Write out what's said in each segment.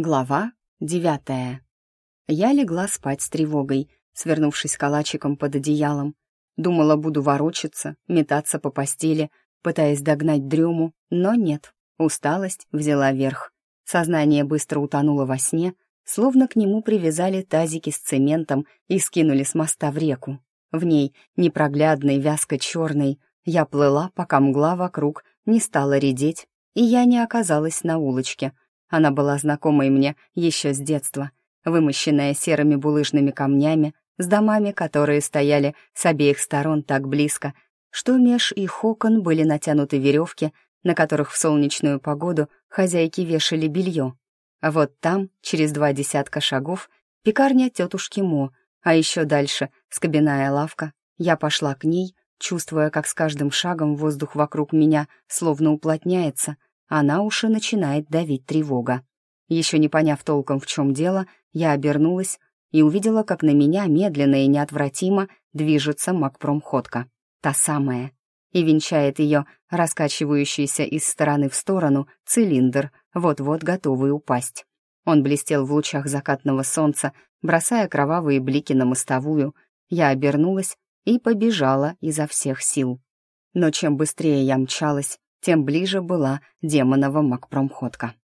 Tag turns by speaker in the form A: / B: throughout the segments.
A: Глава девятая. Я легла спать с тревогой, свернувшись калачиком под одеялом. Думала, буду ворочаться, метаться по постели, пытаясь догнать дрему, но нет. Усталость взяла верх. Сознание быстро утонуло во сне, словно к нему привязали тазики с цементом и скинули с моста в реку. В ней, непроглядной, вязко-черной, я плыла, пока мгла вокруг не стала редеть, и я не оказалась на улочке — она была знакомой мне еще с детства, вымощенная серыми булыжными камнями, с домами, которые стояли с обеих сторон так близко, что меж их окон были натянуты веревки, на которых в солнечную погоду хозяйки вешали белье. А вот там, через два десятка шагов, пекарня тетушки Мо, а еще дальше скобяная лавка. Я пошла к ней, чувствуя, как с каждым шагом воздух вокруг меня словно уплотняется — а на уши начинает давить тревога. Еще не поняв толком, в чем дело, я обернулась и увидела, как на меня медленно и неотвратимо движется Макпромходка. Та самая. И венчает ее раскачивающийся из стороны в сторону цилиндр, вот-вот готовый упасть. Он блестел в лучах закатного солнца, бросая кровавые блики на мостовую. Я обернулась и побежала изо всех сил. Но чем быстрее я мчалась, тем ближе была демонова макпромходка.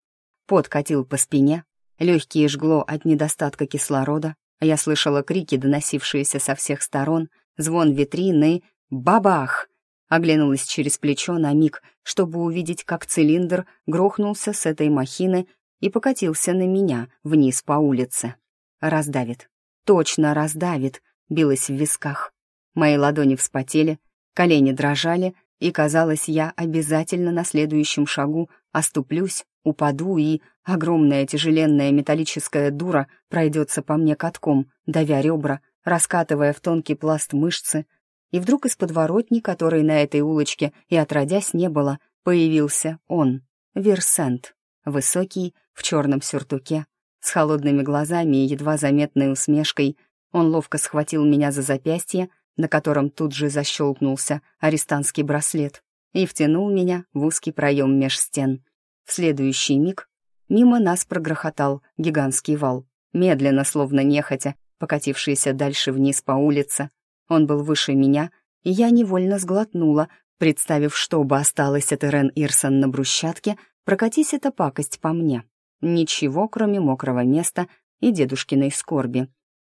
A: Пот катил по спине, легкие жгло от недостатка кислорода, я слышала крики, доносившиеся со всех сторон, звон витрины «Бабах!» Оглянулась через плечо на миг, чтобы увидеть, как цилиндр грохнулся с этой махины и покатился на меня вниз по улице. «Раздавит! Точно раздавит!» — билась в висках. Мои ладони вспотели, колени дрожали, и, казалось, я обязательно на следующем шагу оступлюсь, упаду, и огромная тяжеленная металлическая дура пройдется по мне катком, давя ребра, раскатывая в тонкий пласт мышцы. И вдруг из подворотни, которой на этой улочке и отродясь не было, появился он, Версент, высокий, в черном сюртуке, с холодными глазами и едва заметной усмешкой. Он ловко схватил меня за запястье, на котором тут же защелкнулся арестантский браслет, и втянул меня в узкий проем меж стен. В следующий миг мимо нас прогрохотал гигантский вал, медленно, словно нехотя, покатившийся дальше вниз по улице. Он был выше меня, и я невольно сглотнула, представив, что бы осталось от Ирен Ирсон на брусчатке, прокатись эта пакость по мне. Ничего, кроме мокрого места и дедушкиной скорби.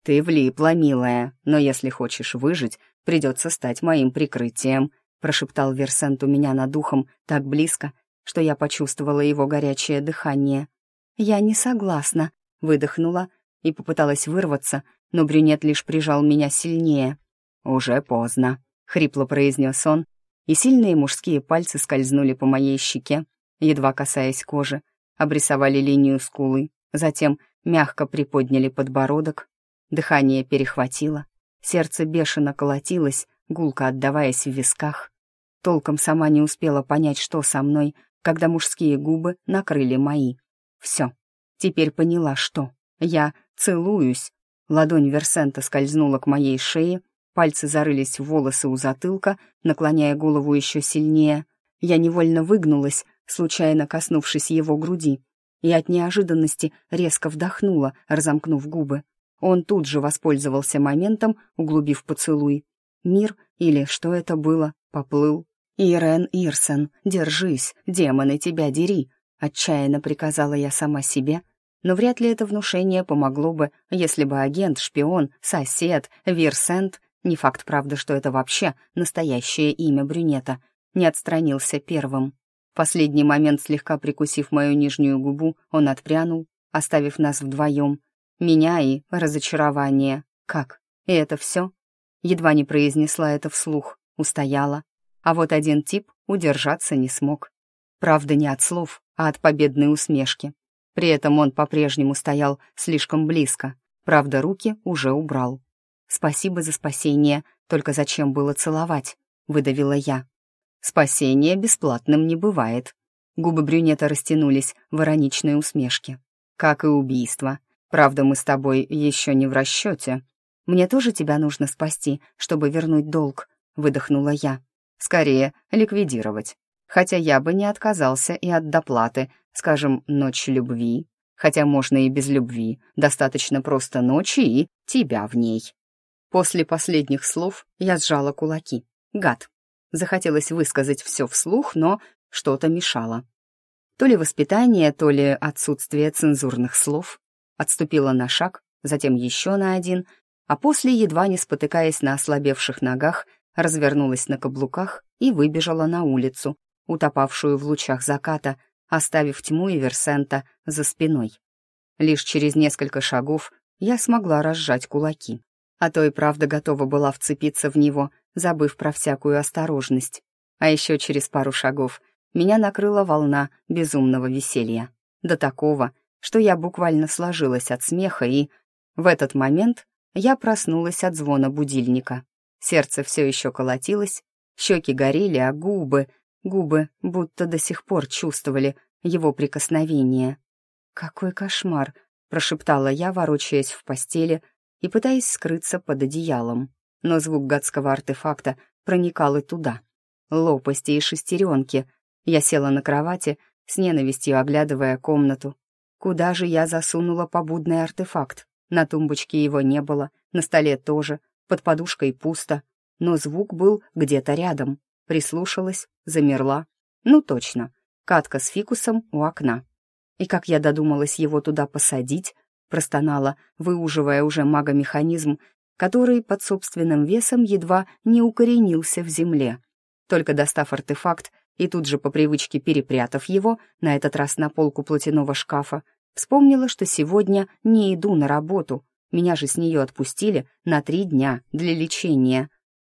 A: «Ты влипла, милая, но если хочешь выжить, придется стать моим прикрытием», прошептал Версент у меня над духом так близко, что я почувствовала его горячее дыхание. «Я не согласна», — выдохнула и попыталась вырваться, но брюнет лишь прижал меня сильнее. «Уже поздно», — хрипло произнес он, и сильные мужские пальцы скользнули по моей щеке, едва касаясь кожи, обрисовали линию скулы, затем мягко приподняли подбородок Дыхание перехватило, сердце бешено колотилось, гулко отдаваясь в висках. Толком сама не успела понять, что со мной, когда мужские губы накрыли мои. Все, теперь поняла, что. Я целуюсь. Ладонь Версента скользнула к моей шее, пальцы зарылись в волосы у затылка, наклоняя голову еще сильнее. Я невольно выгнулась, случайно коснувшись его груди, и от неожиданности резко вдохнула, разомкнув губы. Он тут же воспользовался моментом, углубив поцелуй. Мир, или что это было, поплыл. «Ирен Ирсен, держись, демоны тебя дери!» Отчаянно приказала я сама себе, но вряд ли это внушение помогло бы, если бы агент, шпион, сосед, Вирсент, не факт, правда, что это вообще настоящее имя брюнета, не отстранился первым. В последний момент, слегка прикусив мою нижнюю губу, он отпрянул, оставив нас вдвоем, меня и разочарование. Как? И это все? Едва не произнесла это вслух, устояла. А вот один тип удержаться не смог. Правда, не от слов, а от победной усмешки. При этом он по-прежнему стоял слишком близко. Правда, руки уже убрал. «Спасибо за спасение, только зачем было целовать?» — выдавила я. «Спасение бесплатным не бывает». Губы брюнета растянулись в ироничной усмешке. «Как и убийство. Правда, мы с тобой еще не в расчете. Мне тоже тебя нужно спасти, чтобы вернуть долг», — выдохнула я. «Скорее, ликвидировать. Хотя я бы не отказался и от доплаты, скажем, ночь любви». хотя можно и без любви, достаточно просто ночи и тебя в ней». После последних слов я сжала кулаки. Гад. Захотелось высказать все вслух, но что-то мешало. То ли воспитание, то ли отсутствие цензурных слов. Отступила на шаг, затем еще на один, а после, едва не спотыкаясь на ослабевших ногах, развернулась на каблуках и выбежала на улицу, утопавшую в лучах заката, оставив тьму и Версента за спиной. Лишь через несколько шагов я смогла разжать кулаки, а то и правда готова была вцепиться в него, забыв про всякую осторожность. А еще через пару шагов меня накрыла волна безумного веселья. До такого, что я буквально сложилась от смеха, и в этот момент я проснулась от звона будильника. Сердце все еще колотилось, щеки горели, а губы, губы будто до сих пор чувствовали его прикосновение. «Какой кошмар!» — прошептала я, ворочаясь в постели и пытаясь скрыться под одеялом. Но звук гадского артефакта проникал и туда. Лопасти и шестеренки. Я села на кровати, с ненавистью оглядывая комнату. Куда же я засунула побудный артефакт? На тумбочке его не было, на столе тоже, под подушкой пусто. Но звук был где-то рядом. Прислушалась, замерла. Ну точно, катка с фикусом у окна. И как я додумалась его туда посадить, простонала, выуживая уже магомеханизм, который под собственным весом едва не укоренился в земле. Только достав артефакт и тут же по привычке перепрятав его, на этот раз на полку платяного шкафа, вспомнила, что сегодня не иду на работу, меня же с нее отпустили на три дня для лечения.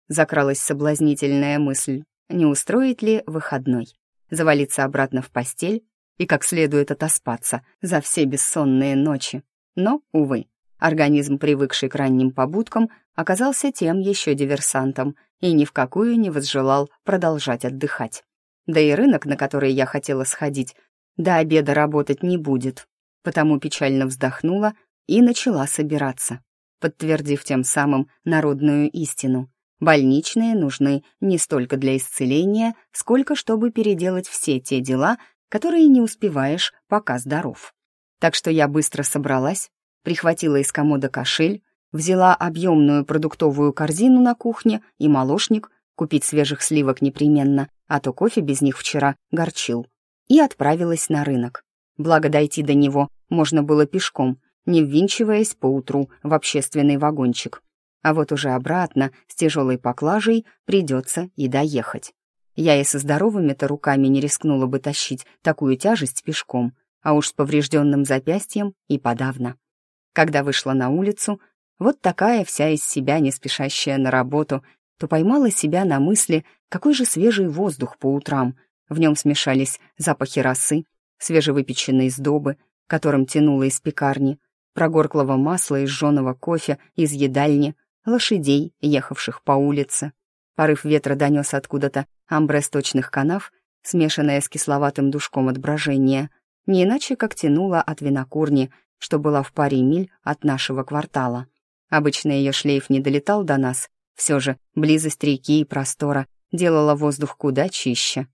A: Закралась соблазнительная мысль, не устроить ли выходной, завалиться обратно в постель и как следует отоспаться за все бессонные ночи. Но, увы, организм, привыкший к ранним побудкам, оказался тем еще диверсантом и ни в какую не возжелал продолжать отдыхать. Да и рынок, на который я хотела сходить, до обеда работать не будет, потому печально вздохнула и начала собираться, подтвердив тем самым народную истину. Больничные нужны не столько для исцеления, сколько чтобы переделать все те дела, которые не успеваешь, пока здоров. Так что я быстро собралась, прихватила из комода кошель, взяла объемную продуктовую корзину на кухне и молочник, купить свежих сливок непременно, а то кофе без них вчера горчил, и отправилась на рынок. Благо дойти до него можно было пешком, не ввинчиваясь поутру в общественный вагончик. А вот уже обратно, с тяжелой поклажей, придется и доехать. Я и со здоровыми-то руками не рискнула бы тащить такую тяжесть пешком, а уж с поврежденным запястьем и подавно. Когда вышла на улицу, вот такая вся из себя не спешащая на работу, то поймала себя на мысли, какой же свежий воздух по утрам. В нем смешались запахи росы, свежевыпеченной сдобы, которым тянуло из пекарни, прогорклого масла и жженого кофе из едальни, лошадей, ехавших по улице. Порыв ветра донес откуда-то амбре сточных канав, смешанное с кисловатым душком от брожения, не иначе как тянуло от винокурни, что была в паре миль от нашего квартала. Обычно ее шлейф не долетал до нас, все же близость реки и простора делала воздух куда чище.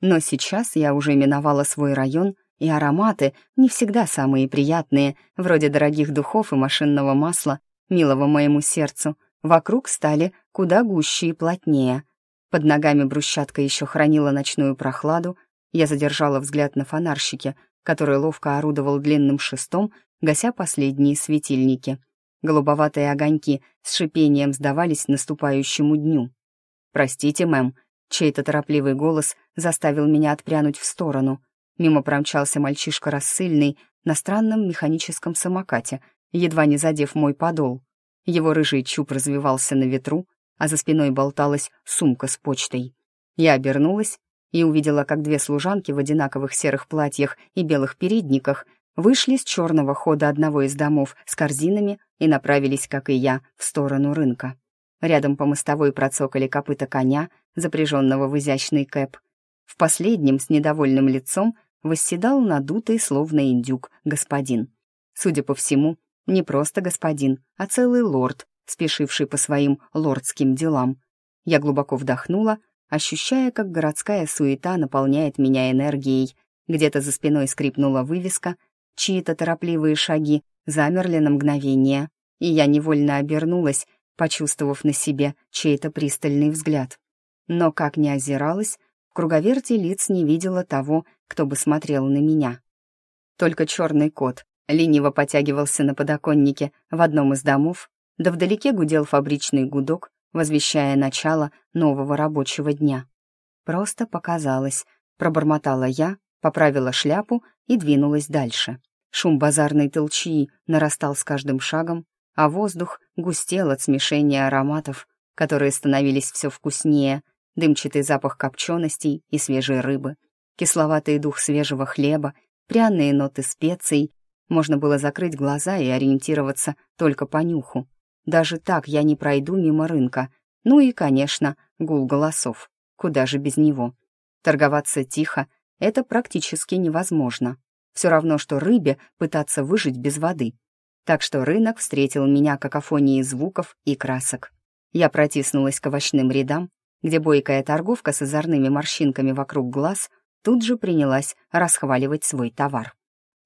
A: Но сейчас я уже миновала свой район, и ароматы, не всегда самые приятные, вроде дорогих духов и машинного масла, милого моему сердцу, вокруг стали куда гуще и плотнее. Под ногами брусчатка еще хранила ночную прохладу, я задержала взгляд на фонарщике, который ловко орудовал длинным шестом, гася последние светильники. Голубоватые огоньки с шипением сдавались наступающему дню. «Простите, мэм», чей-то торопливый голос заставил меня отпрянуть в сторону. Мимо промчался мальчишка рассыльный на странном механическом самокате, едва не задев мой подол. Его рыжий чуб развивался на ветру, а за спиной болталась сумка с почтой. Я обернулась и увидела, как две служанки в одинаковых серых платьях и белых передниках вышли с черного хода одного из домов с корзинами и направились, как и я, в сторону рынка. Рядом по мостовой процокали копыта коня, запряженного в изящный кэп. В последнем, с недовольным лицом, восседал надутый, словно индюк, господин. Судя по всему, не просто господин, а целый лорд, спешивший по своим лордским делам. Я глубоко вдохнула, ощущая, как городская суета наполняет меня энергией. Где-то за спиной скрипнула вывеска, чьи-то торопливые шаги замерли на мгновение, и я невольно обернулась, почувствовав на себе чей-то пристальный взгляд. Но, как ни озиралась, в круговерте лиц не видела того, кто бы смотрел на меня. Только черный кот лениво потягивался на подоконнике в одном из домов, да вдалеке гудел фабричный гудок, возвещая начало нового рабочего дня. Просто показалось, пробормотала я, поправила шляпу и двинулась дальше. Шум базарной толчии нарастал с каждым шагом, а воздух густел от смешения ароматов, которые становились все вкуснее, дымчатый запах копченостей и свежей рыбы, кисловатый дух свежего хлеба, пряные ноты специй. Можно было закрыть глаза и ориентироваться только по нюху. Даже так я не пройду мимо рынка. Ну и, конечно, гул голосов. Куда же без него? Торговаться тихо — это практически невозможно. Все равно, что рыбе пытаться выжить без воды — так что рынок встретил меня какофонией звуков и красок. Я протиснулась к овощным рядам, где бойкая торговка с озорными морщинками вокруг глаз тут же принялась расхваливать свой товар.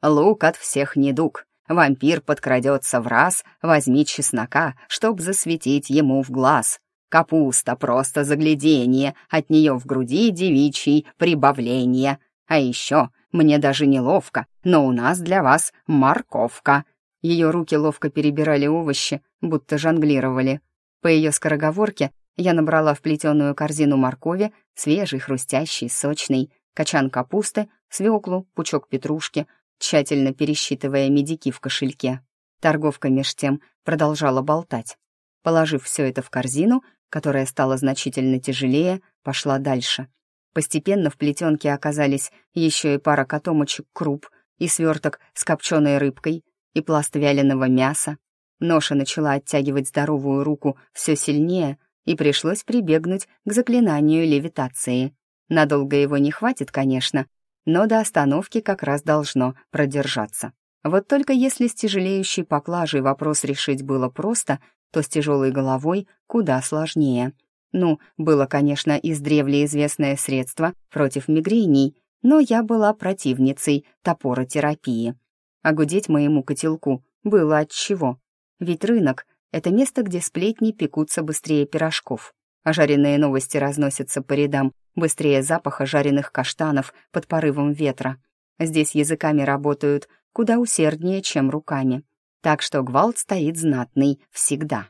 A: «Лук от всех недуг. Вампир подкрадется в раз, возьми чеснока, чтоб засветить ему в глаз. Капуста — просто загляденье, от нее в груди девичий прибавление. А еще, мне даже неловко, но у нас для вас морковка. Ее руки ловко перебирали овощи, будто жонглировали. По ее скороговорке я набрала в плетеную корзину моркови, свежий, хрустящий, сочный, качан капусты, свеклу, пучок петрушки, тщательно пересчитывая медики в кошельке. Торговка меж тем продолжала болтать. Положив все это в корзину, которая стала значительно тяжелее, пошла дальше. Постепенно в плетенке оказались еще и пара котомочек круп и сверток с копченой рыбкой, и пласт вяленого мяса. Ноша начала оттягивать здоровую руку все сильнее, и пришлось прибегнуть к заклинанию левитации. Надолго его не хватит, конечно, но до остановки как раз должно продержаться. Вот только если с тяжелеющей поклажей вопрос решить было просто, то с тяжелой головой куда сложнее. Ну, было, конечно, издревле известное средство против мигрений, но я была противницей топоротерапии. А гудеть моему котелку было от чего. Ведь рынок — это место, где сплетни пекутся быстрее пирожков, а жареные новости разносятся по рядам быстрее запаха жареных каштанов под порывом ветра. Здесь языками работают куда усерднее, чем руками. Так что гвалт стоит знатный всегда.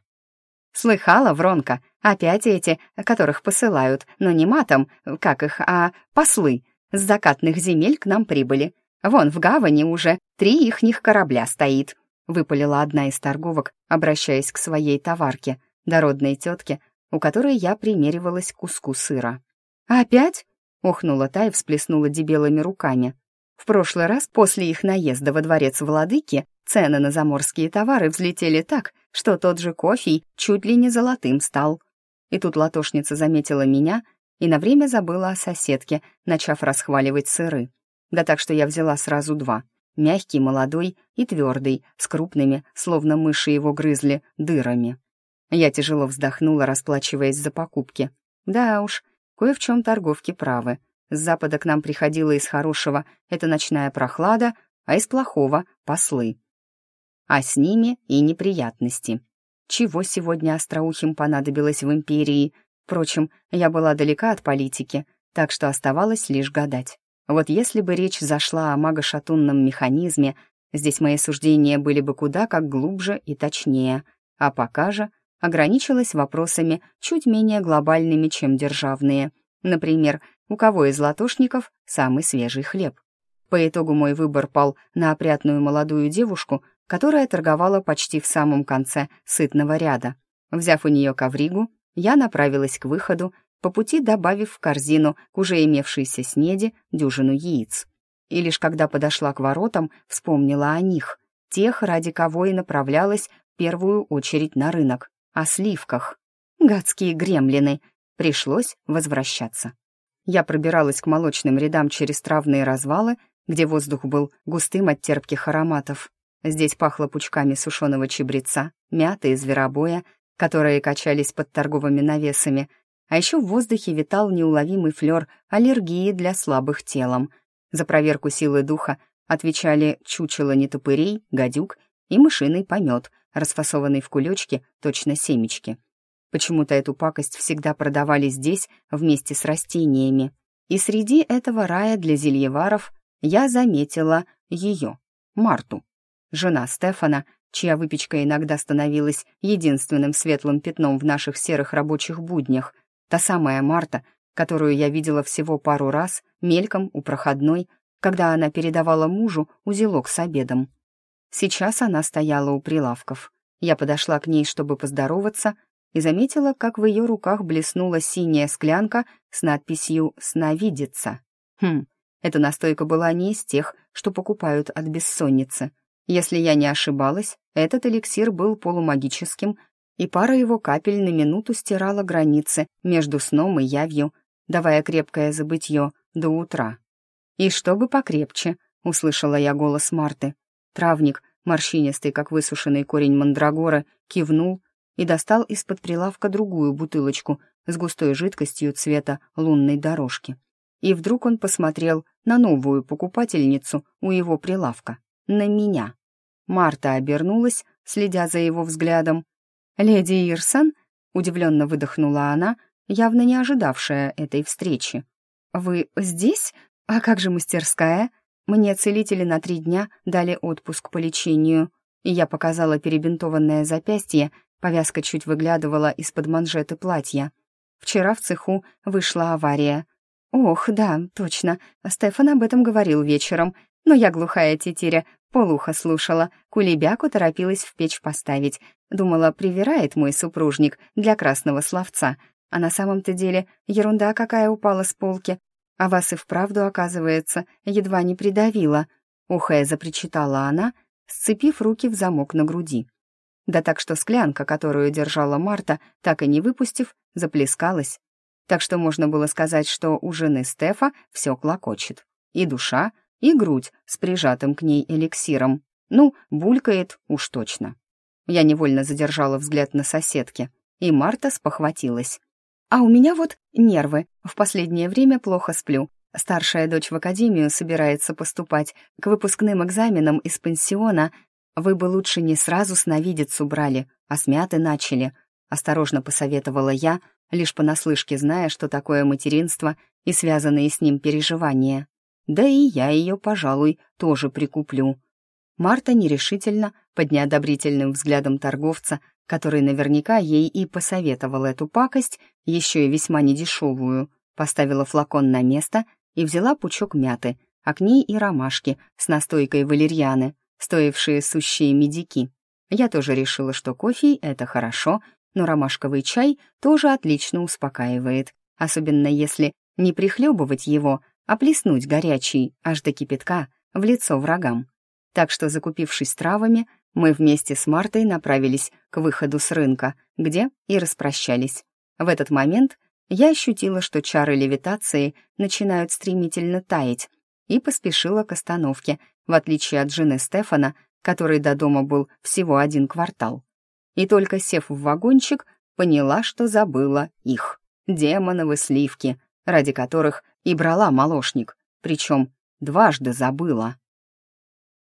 A: «Слыхала, Вронка, опять эти, которых посылают, но не матом, как их, а послы, с закатных земель к нам прибыли. Вон в гавани уже три ихних корабля стоит», — выпалила одна из торговок, обращаясь к своей товарке, дородной тетке, у которой я примеривалась к куску сыра. «Опять?» — охнула та и всплеснула дебелыми руками. В прошлый раз после их наезда во дворец владыки цены на заморские товары взлетели так, что тот же кофе чуть ли не золотым стал. И тут латошница заметила меня и на время забыла о соседке, начав расхваливать сыры. Да так что я взяла сразу два. Мягкий, молодой и твердый, с крупными, словно мыши его грызли, дырами. Я тяжело вздохнула, расплачиваясь за покупки. Да уж, кое в чем торговки правы. С запада к нам приходила из хорошего это ночная прохлада, а из плохого — послы. А с ними и неприятности. Чего сегодня остроухим понадобилось в империи? Впрочем, я была далека от политики, так что оставалось лишь гадать. Вот если бы речь зашла о магошатунном механизме, здесь мои суждения были бы куда как глубже и точнее, а пока же ограничилась вопросами чуть менее глобальными, чем державные. Например, у кого из латошников самый свежий хлеб? По итогу мой выбор пал на опрятную молодую девушку, которая торговала почти в самом конце сытного ряда. Взяв у нее ковригу, я направилась к выходу по пути добавив в корзину к уже имевшейся снеди дюжину яиц. И лишь когда подошла к воротам, вспомнила о них, тех, ради кого и направлялась в первую очередь на рынок, о сливках. Гадские гремлины! Пришлось возвращаться. Я пробиралась к молочным рядам через травные развалы, где воздух был густым от терпких ароматов. Здесь пахло пучками сушеного чебреца, мяты и зверобоя, которые качались под торговыми навесами, а еще в воздухе витал неуловимый флер аллергии для слабых телом. За проверку силы духа отвечали чучело нетопырей, гадюк и мышиный помет, расфасованный в кулечки, точно семечки. Почему-то эту пакость всегда продавали здесь вместе с растениями. И среди этого рая для зельеваров я заметила ее, Марту, жена Стефана, чья выпечка иногда становилась единственным светлым пятном в наших серых рабочих буднях, та самая Марта, которую я видела всего пару раз, мельком у проходной, когда она передавала мужу узелок с обедом. Сейчас она стояла у прилавков. Я подошла к ней, чтобы поздороваться, и заметила, как в ее руках блеснула синяя склянка с надписью «Сновидица». Хм, эта настойка была не из тех, что покупают от бессонницы. Если я не ошибалась, этот эликсир был полумагическим, и пара его капель на минуту стирала границы между сном и явью, давая крепкое забытье до утра. «И чтобы покрепче», — услышала я голос Марты. Травник, морщинистый, как высушенный корень мандрагора, кивнул и достал из-под прилавка другую бутылочку с густой жидкостью цвета лунной дорожки. И вдруг он посмотрел на новую покупательницу у его прилавка, на меня. Марта обернулась, следя за его взглядом. «Леди Ирсон?» — удивленно выдохнула она, явно не ожидавшая этой встречи. «Вы здесь? А как же мастерская?» Мне целители на три дня дали отпуск по лечению, и я показала перебинтованное запястье, повязка чуть выглядывала из-под манжеты платья. Вчера в цеху вышла авария. Ох, да, точно, Стефан об этом говорил вечером, но я глухая тетеря, полуха слушала, кулебяку торопилась в печь поставить. Думала, привирает мой супружник для красного словца, а на самом-то деле ерунда какая упала с полки, а вас и вправду, оказывается, едва не придавила», — ухая запричитала она, сцепив руки в замок на груди. Да так что склянка, которую держала Марта, так и не выпустив, заплескалась. Так что можно было сказать, что у жены Стефа все клокочет. И душа, и грудь с прижатым к ней эликсиром. Ну, булькает уж точно. Я невольно задержала взгляд на соседке, и Марта спохватилась. А у меня вот нервы. В последнее время плохо сплю. Старшая дочь в академию собирается поступать. К выпускным экзаменам из пансиона вы бы лучше не сразу сновидицу брали, а смяты начали. Осторожно посоветовала я, лишь понаслышке зная, что такое материнство и связанные с ним переживания. Да и я ее, пожалуй, тоже прикуплю. Марта нерешительно, под неодобрительным взглядом торговца, который наверняка ей и посоветовал эту пакость, еще и весьма недешевую, поставила флакон на место и взяла пучок мяты, а к ней и ромашки с настойкой валерьяны, стоившие сущие медики. Я тоже решила, что кофе — это хорошо, но ромашковый чай тоже отлично успокаивает, особенно если не прихлебывать его, а плеснуть горячий, аж до кипятка, в лицо врагам. Так что, закупившись травами, мы вместе с Мартой направились к выходу с рынка, где и распрощались. В этот момент я ощутила, что чары левитации начинают стремительно таять, и поспешила к остановке, в отличие от жены Стефана, который до дома был всего один квартал. И только сев в вагончик, поняла, что забыла их. Демоновы сливки, ради которых и брала молочник, причем дважды забыла.